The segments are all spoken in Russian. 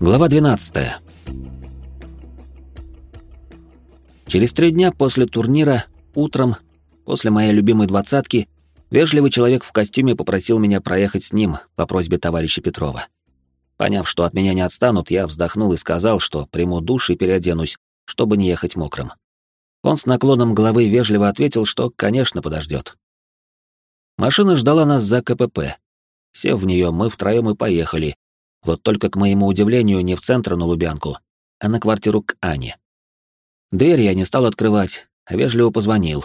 Глава 12. Через три дня после турнира, утром, после моей любимой двадцатки, вежливый человек в костюме попросил меня проехать с ним по просьбе товарища Петрова. Поняв, что от меня не отстанут, я вздохнул и сказал, что приму душ и переоденусь, чтобы не ехать мокрым. Он с наклоном головы вежливо ответил, что, конечно, подождет. Машина ждала нас за КПП. Сев в нее, мы втроем и поехали. Вот только, к моему удивлению, не в центр на Лубянку, а на квартиру к Ане. Дверь я не стал открывать, а вежливо позвонил.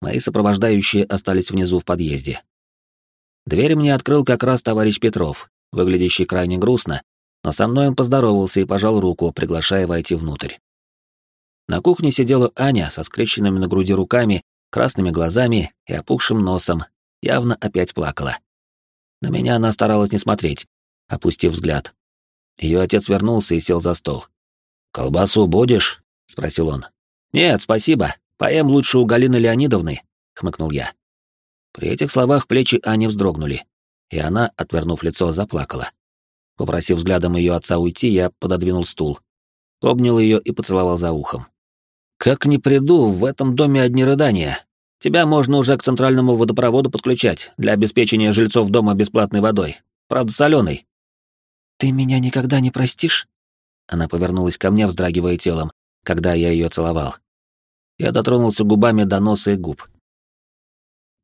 Мои сопровождающие остались внизу в подъезде. Дверь мне открыл как раз товарищ Петров, выглядящий крайне грустно, но со мной он поздоровался и пожал руку, приглашая войти внутрь. На кухне сидела Аня со скрещенными на груди руками, красными глазами и опухшим носом, явно опять плакала. На меня она старалась не смотреть, опустив взгляд. Ее отец вернулся и сел за стол. «Колбасу будешь?» — спросил он. «Нет, спасибо. Поем лучше у Галины Леонидовны», — хмыкнул я. При этих словах плечи Ани вздрогнули, и она, отвернув лицо, заплакала. Попросив взглядом ее отца уйти, я пододвинул стул, обнял ее и поцеловал за ухом. «Как не приду, в этом доме одни рыдания. Тебя можно уже к центральному водопроводу подключать для обеспечения жильцов дома бесплатной водой. Правда, соленой». «Ты меня никогда не простишь?» Она повернулась ко мне, вздрагивая телом, когда я ее целовал. Я дотронулся губами до носа и губ.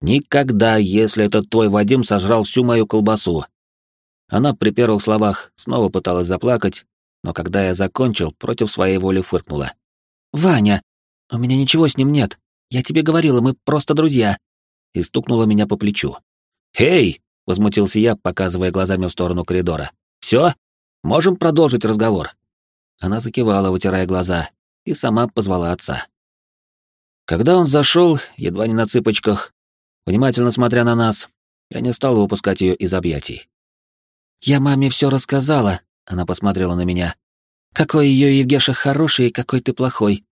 «Никогда, если этот твой Вадим сожрал всю мою колбасу». Она при первых словах снова пыталась заплакать, но когда я закончил, против своей воли фыркнула. «Ваня, у меня ничего с ним нет. Я тебе говорила, мы просто друзья. И стукнула меня по плечу. «Эй!» — возмутился я, показывая глазами в сторону коридора. «Все? Можем продолжить разговор?» Она закивала, вытирая глаза, и сама позвала отца. Когда он зашел, едва не на цыпочках, внимательно смотря на нас, я не стал выпускать ее из объятий. «Я маме все рассказала», — она посмотрела на меня. «Какой ее Евгеша хороший и какой ты плохой.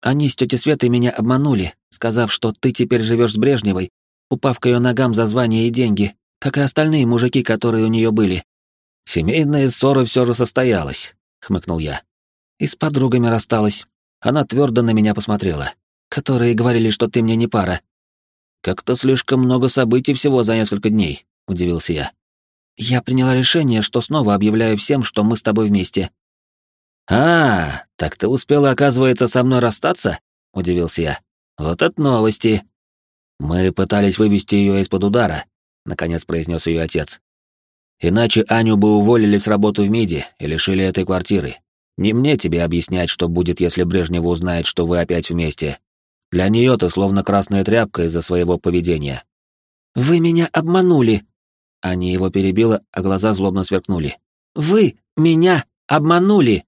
Они с тетей Светой меня обманули, сказав, что ты теперь живешь с Брежневой, упав к ее ногам за звание и деньги, как и остальные мужики, которые у нее были. Семейная ссора все же состоялась, хмыкнул я. И с подругами рассталась. Она твердо на меня посмотрела. Которые говорили, что ты мне не пара. Как-то слишком много событий всего за несколько дней, удивился я. Я приняла решение, что снова объявляю всем, что мы с тобой вместе. «А, так ты успела, оказывается, со мной расстаться?» — удивился я. «Вот это новости!» «Мы пытались вывести ее из-под удара», — наконец произнес ее отец. «Иначе Аню бы уволили с работы в МИДе и лишили этой квартиры. Не мне тебе объяснять, что будет, если Брежнева узнает, что вы опять вместе. Для нее ты словно красная тряпка из-за своего поведения». «Вы меня обманули!» Аня его перебила, а глаза злобно сверкнули. «Вы меня обманули!»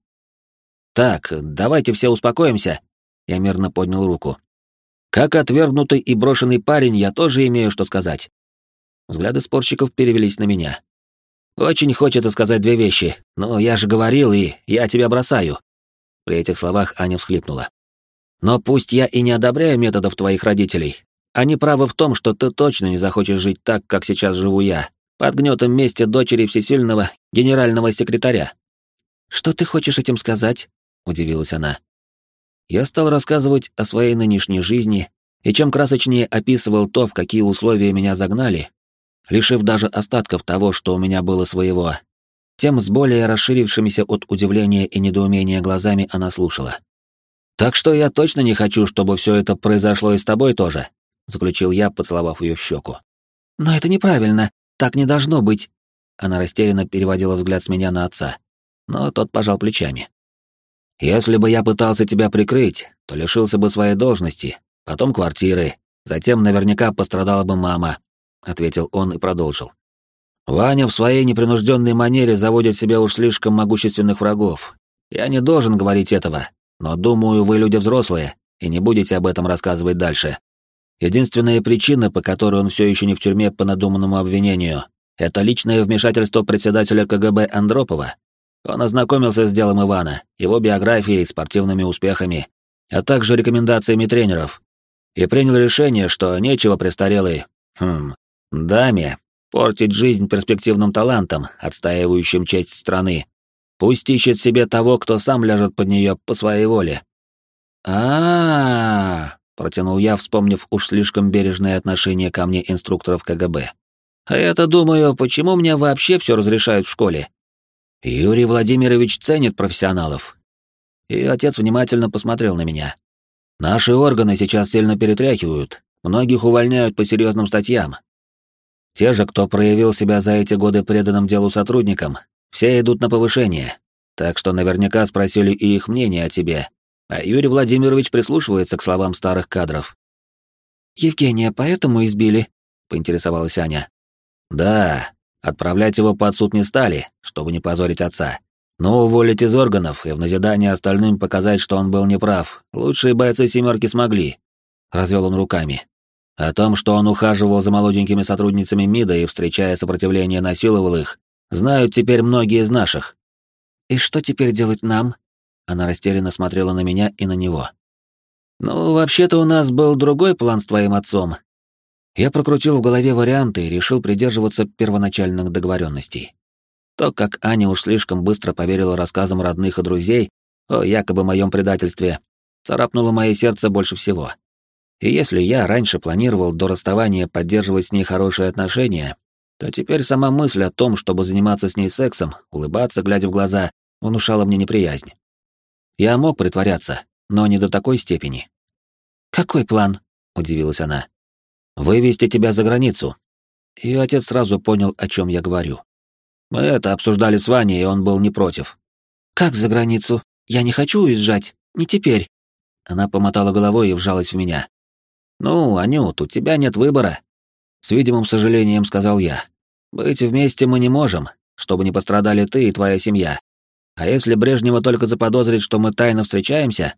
«Так, давайте все успокоимся», — я мирно поднял руку. «Как отвергнутый и брошенный парень, я тоже имею что сказать». Взгляды спорщиков перевелись на меня. «Очень хочется сказать две вещи, но я же говорил, и я тебя бросаю». При этих словах Аня всхлипнула. «Но пусть я и не одобряю методов твоих родителей, они правы в том, что ты точно не захочешь жить так, как сейчас живу я, под гнетом мести дочери всесильного генерального секретаря». «Что ты хочешь этим сказать?» — удивилась она. Я стал рассказывать о своей нынешней жизни, и чем красочнее описывал то, в какие условия меня загнали, лишив даже остатков того, что у меня было своего, тем с более расширившимися от удивления и недоумения глазами она слушала. «Так что я точно не хочу, чтобы все это произошло и с тобой тоже», — заключил я, поцеловав ее в щеку. «Но это неправильно, так не должно быть». Она растерянно переводила взгляд с меня на отца, но тот пожал плечами. Если бы я пытался тебя прикрыть, то лишился бы своей должности, потом квартиры, затем наверняка пострадала бы мама», — ответил он и продолжил. «Ваня в своей непринужденной манере заводит себе уж слишком могущественных врагов. Я не должен говорить этого, но думаю, вы люди взрослые и не будете об этом рассказывать дальше. Единственная причина, по которой он все еще не в тюрьме по надуманному обвинению, это личное вмешательство председателя КГБ Андропова, он ознакомился с делом Ивана, его биографией, спортивными успехами, а также рекомендациями тренеров, и принял решение, что нечего престарелой, хм, даме портить жизнь перспективным талантам, отстаивающим честь страны. Пусть ищет себе того, кто сам ляжет под нее по своей воле. а, протянул я, вспомнив уж слишком бережное отношение ко мне инструкторов КГБ. «А я-то думаю, почему мне вообще все разрешают в школе?» Юрий Владимирович ценит профессионалов. И отец внимательно посмотрел на меня. Наши органы сейчас сильно перетряхивают, многих увольняют по серьезным статьям. Те же, кто проявил себя за эти годы преданным делу сотрудникам, все идут на повышение, так что наверняка спросили и их мнение о тебе, а Юрий Владимирович прислушивается к словам старых кадров. «Евгения поэтому избили?» — поинтересовалась Аня. «Да, отправлять его под суд не стали, чтобы не позорить отца. Но уволить из органов и в назидание остальным показать, что он был неправ, лучшие бойцы «семерки» смогли», — развел он руками. О том, что он ухаживал за молоденькими сотрудницами МИДа и, встречая сопротивление, насиловал их, Знают теперь многие из наших. И что теперь делать нам? Она растерянно смотрела на меня и на него. Ну, вообще-то у нас был другой план с твоим отцом. Я прокрутил в голове варианты и решил придерживаться первоначальных договоренностей. То, как Аня уж слишком быстро поверила рассказам родных и друзей о якобы моем предательстве, царапнуло мое сердце больше всего. И если я раньше планировал до расставания поддерживать с ней хорошие отношения, то теперь сама мысль о том, чтобы заниматься с ней сексом, улыбаться, глядя в глаза, внушала мне неприязнь. Я мог притворяться, но не до такой степени. «Какой план?» — удивилась она. «Вывести тебя за границу». Ее отец сразу понял, о чем я говорю. Мы это обсуждали с Ваней, и он был не против. «Как за границу? Я не хочу уезжать. Не теперь». Она помотала головой и вжалась в меня. «Ну, Анют, у тебя нет выбора», — с видимым сожалением сказал я. Быть вместе мы не можем, чтобы не пострадали ты и твоя семья. А если Брежнева только заподозрит, что мы тайно встречаемся...»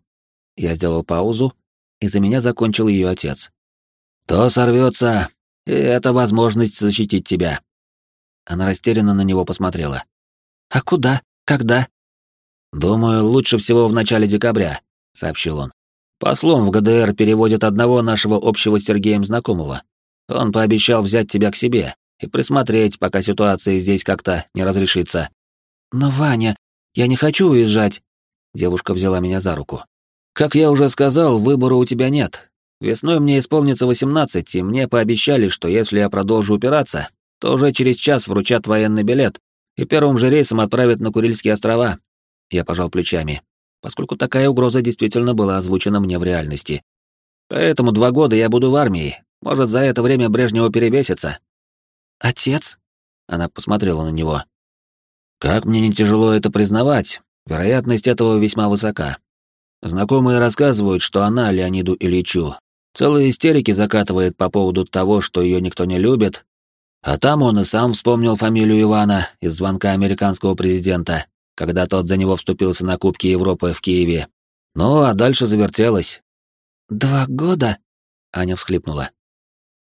Я сделал паузу, и за меня закончил ее отец. «То сорвется, и это возможность защитить тебя». Она растерянно на него посмотрела. «А куда? Когда?» «Думаю, лучше всего в начале декабря», — сообщил он. «Послом в ГДР переводят одного нашего общего с Сергеем знакомого. Он пообещал взять тебя к себе, и присмотреть, пока ситуация здесь как-то не разрешится. Но, Ваня, я не хочу уезжать. Девушка взяла меня за руку. Как я уже сказал, выбора у тебя нет. Весной мне исполнится 18, и мне пообещали, что если я продолжу упираться, то уже через час вручат военный билет и первым же рейсом отправят на Курильские острова. Я пожал плечами, поскольку такая угроза действительно была озвучена мне в реальности. Поэтому два года я буду в армии. Может, за это время Брежнева перебесится, «Отец?» — она посмотрела на него. «Как мне не тяжело это признавать, вероятность этого весьма высока. Знакомые рассказывают, что она Леониду Ильичу целые истерики закатывает по поводу того, что ее никто не любит, а там он и сам вспомнил фамилию Ивана из звонка американского президента, когда тот за него вступился на Кубке Европы в Киеве. Ну, а дальше завертелось. «Два года?» — Аня всхлипнула.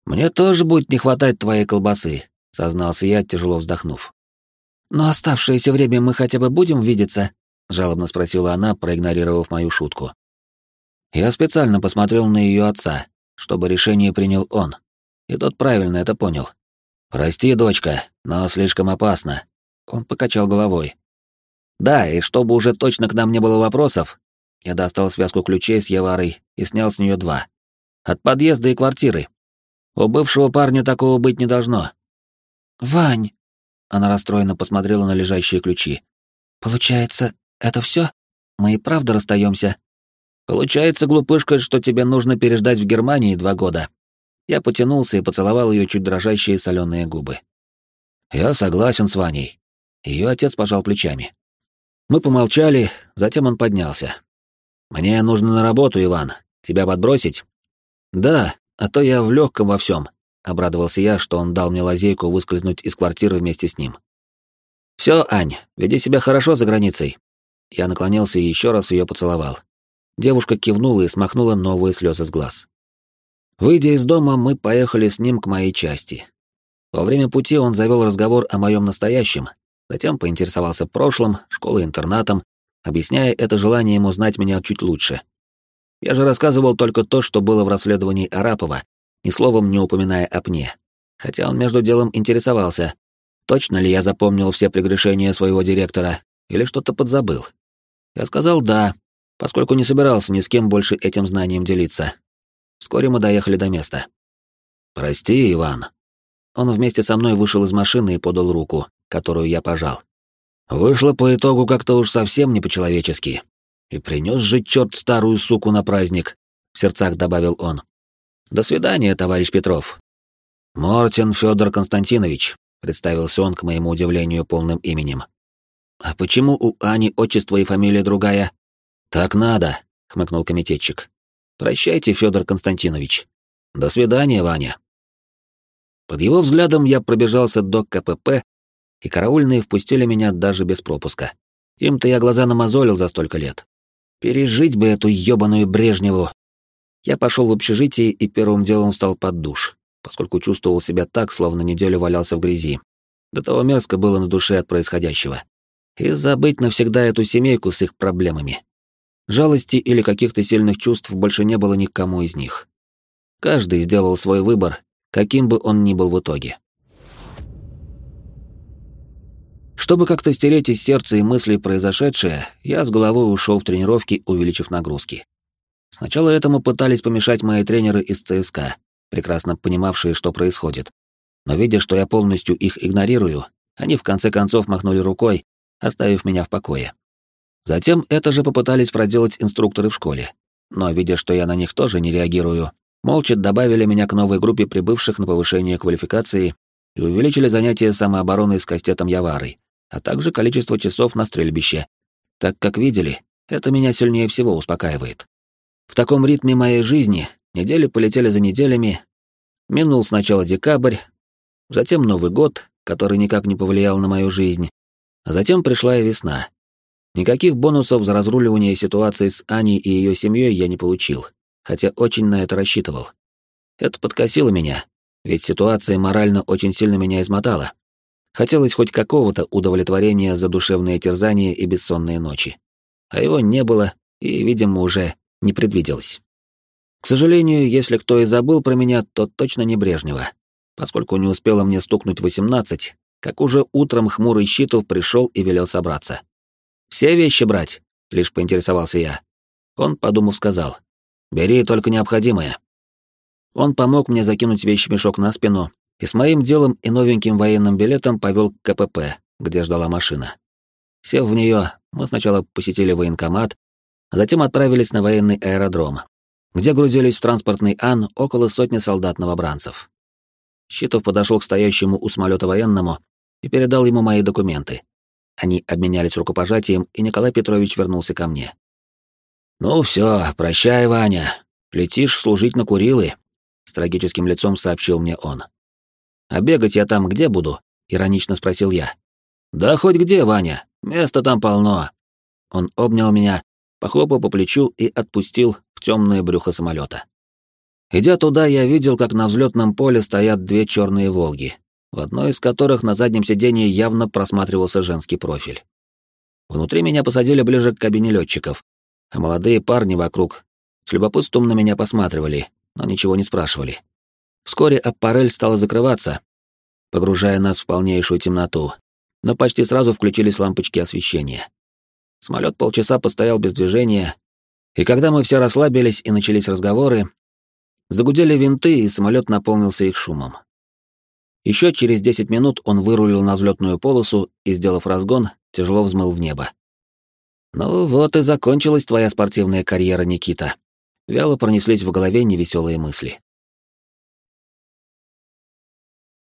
«Мне тоже будет не хватать твоей колбасы», — сознался я, тяжело вздохнув. «Но оставшееся время мы хотя бы будем видеться?» — жалобно спросила она, проигнорировав мою шутку. Я специально посмотрел на ее отца, чтобы решение принял он, и тот правильно это понял. «Прости, дочка, но слишком опасно». Он покачал головой. «Да, и чтобы уже точно к нам не было вопросов, я достал связку ключей с Еварой и снял с нее два. От подъезда и квартиры. У бывшего парня такого быть не должно. Вань, она расстроенно посмотрела на лежащие ключи. Получается, это все? Мы и правда расстаемся? Получается, глупышка, что тебе нужно переждать в Германии два года. Я потянулся и поцеловал ее чуть дрожащие соленые губы. Я согласен с Ваней. Ее отец пожал плечами. Мы помолчали, затем он поднялся. Мне нужно на работу, Иван. Тебя подбросить? Да, а то я в легком во всем, обрадовался я, что он дал мне лазейку выскользнуть из квартиры вместе с ним. Все, Ань, веди себя хорошо за границей. Я наклонился и еще раз ее поцеловал. Девушка кивнула и смахнула новые слезы с глаз. Выйдя из дома, мы поехали с ним к моей части. Во время пути он завел разговор о моем настоящем, затем поинтересовался прошлым, школой-интернатом, объясняя это желанием узнать меня чуть лучше. Я же рассказывал только то, что было в расследовании Арапова, ни словом не упоминая о пне. Хотя он между делом интересовался, точно ли я запомнил все прегрешения своего директора, или что-то подзабыл. Я сказал «да», поскольку не собирался ни с кем больше этим знанием делиться. Вскоре мы доехали до места. «Прости, Иван». Он вместе со мной вышел из машины и подал руку, которую я пожал. Вышло по итогу как-то уж совсем не по-человечески. И принес же черт старую суку на праздник, в сердцах добавил он. До свидания, товарищ Петров. Мортин Федор Константинович, представился он к моему удивлению полным именем. А почему у Ани отчество и фамилия другая? Так надо, хмыкнул комитетчик. Прощайте, Федор Константинович. До свидания, Ваня. Под его взглядом я пробежался до КПП, и караульные впустили меня даже без пропуска. Им-то я глаза намазолил за столько лет. Пережить бы эту ёбаную Брежневу. Я пошел в общежитие и первым делом встал под душ, поскольку чувствовал себя так, словно неделю валялся в грязи. До того мерзко было на душе от происходящего. И забыть навсегда эту семейку с их проблемами. Жалости или каких-то сильных чувств больше не было никому из них. Каждый сделал свой выбор, каким бы он ни был в итоге. Чтобы как-то стереть из сердца и мыслей произошедшее, я с головой ушел в тренировки, увеличив нагрузки. Сначала этому пытались помешать мои тренеры из ЦСКА, прекрасно понимавшие, что происходит. Но видя, что я полностью их игнорирую, они в конце концов махнули рукой, оставив меня в покое. Затем это же попытались проделать инструкторы в школе. Но, видя, что я на них тоже не реагирую, молча добавили меня к новой группе прибывших на повышение квалификации и увеличили занятия самообороной с кастетом Яварой, а также количество часов на стрельбище, так как видели, это меня сильнее всего успокаивает. В таком ритме моей жизни недели полетели за неделями, минул сначала декабрь, затем Новый год, который никак не повлиял на мою жизнь, а затем пришла и весна. Никаких бонусов за разруливание ситуации с Аней и ее семьей я не получил, хотя очень на это рассчитывал. Это подкосило меня, ведь ситуация морально очень сильно меня измотала. Хотелось хоть какого-то удовлетворения за душевные терзания и бессонные ночи. А его не было и, видимо, уже не предвиделось. К сожалению, если кто и забыл про меня, то точно не Брежнева, поскольку не успела мне стукнуть восемнадцать, как уже утром хмурый Щитов пришел и велел собраться. «Все вещи брать?» — лишь поинтересовался я. Он, подумав, сказал. «Бери только необходимое». Он помог мне закинуть вещмешок на спину и с моим делом и новеньким военным билетом повел к КПП, где ждала машина. Сев в нее, мы сначала посетили военкомат, затем отправились на военный аэродром, где грузились в транспортный Ан около сотни солдат-новобранцев. Щитов подошел к стоящему у самолета военному и передал ему мои документы. Они обменялись рукопожатием, и Николай Петрович вернулся ко мне. «Ну все, прощай, Ваня. Летишь служить на Курилы», — с трагическим лицом сообщил мне он. «А бегать я там где буду?» — иронично спросил я. «Да хоть где, Ваня, места там полно». Он обнял меня, похлопал по плечу и отпустил в темное брюхо самолета. Идя туда, я видел, как на взлетном поле стоят две черные «Волги», в одной из которых на заднем сидении явно просматривался женский профиль. Внутри меня посадили ближе к кабине летчиков, а молодые парни вокруг с любопытством на меня посматривали, но ничего не спрашивали. Вскоре аппарель стала закрываться, погружая нас в полнейшую темноту, но почти сразу включились лампочки освещения. Самолет полчаса постоял без движения, и когда мы все расслабились и начались разговоры, загудели винты, и самолет наполнился их шумом. Еще через 10 минут он вырулил на взлетную полосу и, сделав разгон, тяжело взмыл в небо. «Ну вот и закончилась твоя спортивная карьера, Никита». Вяло пронеслись в голове невеселые мысли.